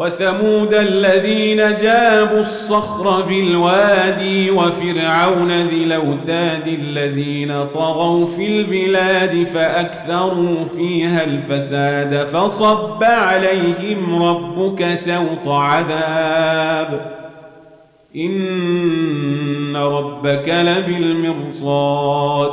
وثمود الذين جابوا الصخر بالوادي وفرعون ذي الاوتاد الذين طغوا في البلاد فأكثروا فيها الفساد فصب عليهم ربك سوط عذاب إن ربك لبالمرصاد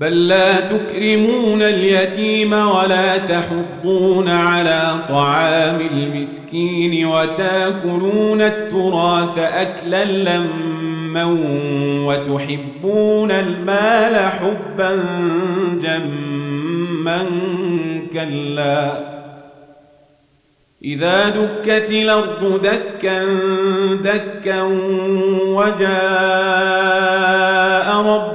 بل لا تكرمون اليتيم ولا تحضون على طعام المسكين وتاكلون التراث أكلا لما وتحبون المال حبا جما كلا. إذا دكت الأرض دكا دكا وجاء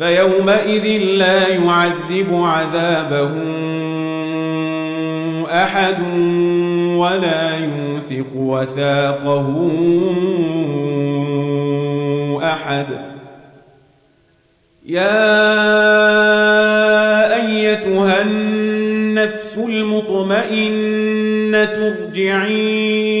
فيومئذ لا يعذب عذابه أحد ولا يوثق وثاقه أحد. يا أيتها النفس المطمئنة ارجعي